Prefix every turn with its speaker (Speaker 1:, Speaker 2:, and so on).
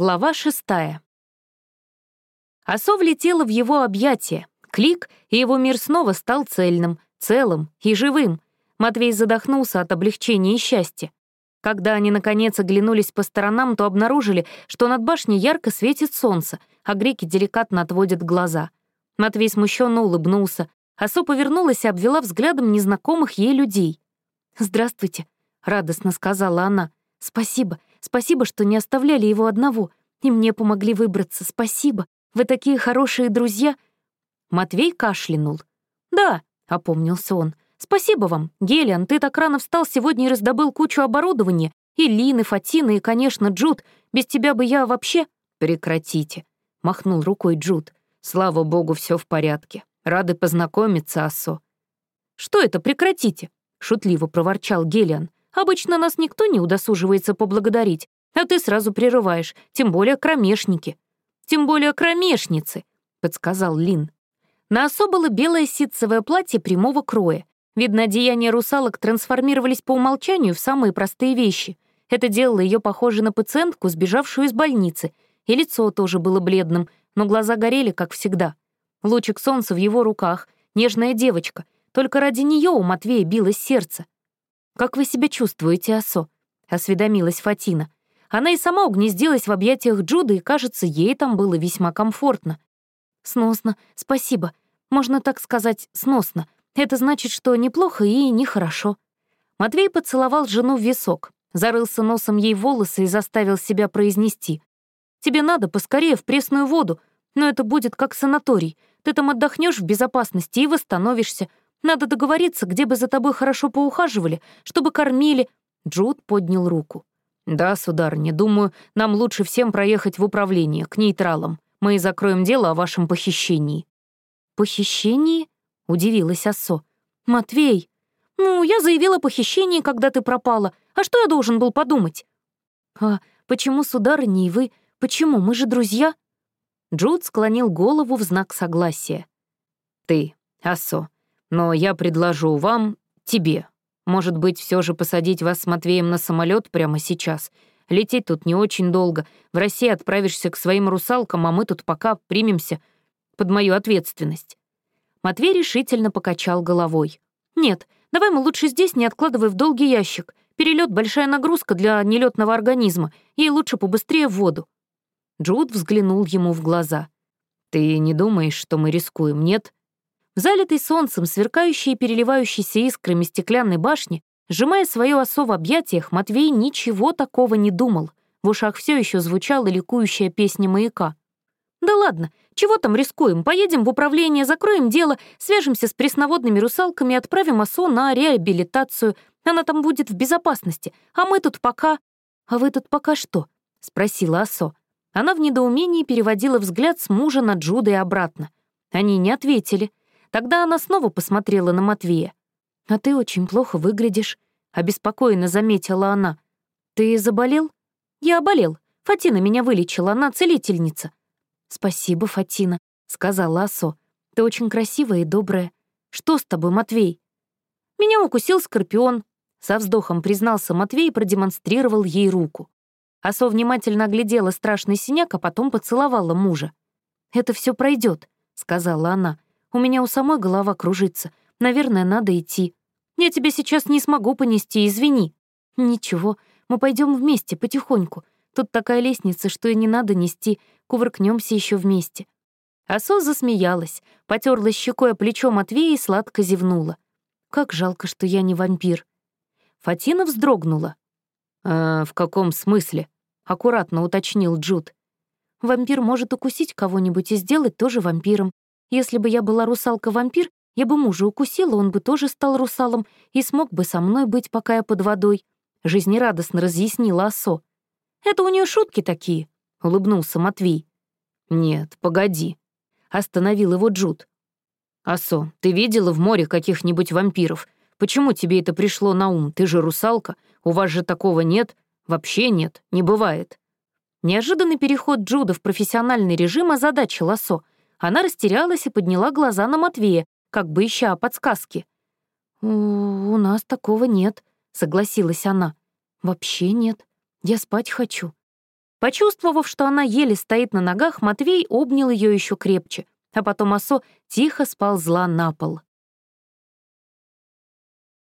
Speaker 1: Глава шестая. Осо влетела в его объятия. Клик, и его мир снова стал цельным, целым и живым. Матвей задохнулся от облегчения и счастья. Когда они, наконец, оглянулись по сторонам, то обнаружили, что над башней ярко светит солнце, а греки деликатно отводят глаза. Матвей смущенно улыбнулся. Осо повернулась и обвела взглядом незнакомых ей людей. «Здравствуйте», — радостно сказала она. «Спасибо, спасибо, что не оставляли его одного, и мне помогли выбраться, спасибо. Вы такие хорошие друзья». Матвей кашлянул. «Да», — опомнился он, — «спасибо вам. Гелиан, ты так рано встал сегодня и раздобыл кучу оборудования. И Лины, Фатина, и, конечно, Джуд. Без тебя бы я вообще...» «Прекратите», — махнул рукой Джуд. «Слава богу, все в порядке. Рады познакомиться, Асо». «Что это, прекратите?» — шутливо проворчал Гелиан. Обычно нас никто не удосуживается поблагодарить, а ты сразу прерываешь, тем более кромешники. Тем более кромешницы, — подсказал Лин. На особо было белое ситцевое платье прямого кроя. Видно, одеяния русалок трансформировались по умолчанию в самые простые вещи. Это делало ее похожей на пациентку, сбежавшую из больницы, и лицо тоже было бледным, но глаза горели, как всегда. Лучик солнца в его руках, нежная девочка. Только ради нее у Матвея билось сердце. «Как вы себя чувствуете, Асо?» — осведомилась Фатина. Она и сама угнездилась в объятиях Джуды, и, кажется, ей там было весьма комфортно. «Сносно, спасибо. Можно так сказать, сносно. Это значит, что неплохо и нехорошо». Матвей поцеловал жену в висок, зарылся носом ей волосы и заставил себя произнести. «Тебе надо поскорее в пресную воду, но это будет как санаторий. Ты там отдохнешь в безопасности и восстановишься, надо договориться, где бы за тобой хорошо поухаживали, чтобы кормили». Джуд поднял руку. «Да, сударыня, думаю, нам лучше всем проехать в управление, к нейтралам. Мы и закроем дело о вашем похищении». «Похищении?» — удивилась Ассо. «Матвей, ну, я заявила о похищении, когда ты пропала. А что я должен был подумать?» «А почему, сударыня, и вы? Почему? Мы же друзья?» Джуд склонил голову в знак согласия. «Ты, Ассо, но я предложу вам, тебе, может быть, все же посадить вас с Матвеем на самолет прямо сейчас. Лететь тут не очень долго. В России отправишься к своим русалкам, а мы тут пока примемся под мою ответственность». Матвей решительно покачал головой. «Нет, давай мы лучше здесь, не откладывай в долгий ящик. Перелет большая нагрузка для нелетного организма, ей лучше побыстрее в воду». Джуд взглянул ему в глаза. «Ты не думаешь, что мы рискуем, нет?» Залитой солнцем, сверкающей и переливающейся искрами стеклянной башни, сжимая свое осо в объятиях, Матвей ничего такого не думал. В ушах все еще звучала ликующая песня маяка. «Да ладно, чего там рискуем? Поедем в управление, закроем дело, свяжемся с пресноводными русалками и отправим осо на реабилитацию. Она там будет в безопасности, а мы тут пока...» «А вы тут пока что?» — спросила осо. Она в недоумении переводила взгляд с мужа на Джуда и обратно. Они не ответили. Тогда она снова посмотрела на Матвея. «А ты очень плохо выглядишь», — обеспокоенно заметила она. «Ты заболел?» «Я оболел. Фатина меня вылечила, она целительница». «Спасибо, Фатина», — сказала Асо. «Ты очень красивая и добрая. Что с тобой, Матвей?» «Меня укусил скорпион», — со вздохом признался Матвей и продемонстрировал ей руку. Асо внимательно оглядела страшный синяк, а потом поцеловала мужа. «Это все пройдет, сказала она. У меня у самой голова кружится. Наверное, надо идти. Я тебя сейчас не смогу понести, извини». «Ничего, мы пойдем вместе, потихоньку. Тут такая лестница, что и не надо нести. Кувыркнемся еще вместе». Асо засмеялась, потерла щекой плечо Матвея и сладко зевнула. «Как жалко, что я не вампир». Фатина вздрогнула. «Э, «В каком смысле?» — аккуратно уточнил Джуд. «Вампир может укусить кого-нибудь и сделать тоже вампиром. Если бы я была русалка-вампир, я бы мужа укусила, он бы тоже стал русалом и смог бы со мной быть, пока я под водой», — жизнерадостно разъяснила Асо. «Это у нее шутки такие», — улыбнулся Матвей. «Нет, погоди», — остановил его Джуд. «Асо, ты видела в море каких-нибудь вампиров? Почему тебе это пришло на ум? Ты же русалка, у вас же такого нет, вообще нет, не бывает». Неожиданный переход Джуда в профессиональный режим озадачил Асо — она растерялась и подняла глаза на Матвея, как бы ища подсказки. «У, «У нас такого нет», — согласилась она. «Вообще нет. Я спать хочу». Почувствовав, что она еле стоит на ногах, Матвей обнял ее еще крепче, а потом Осо тихо сползла на пол.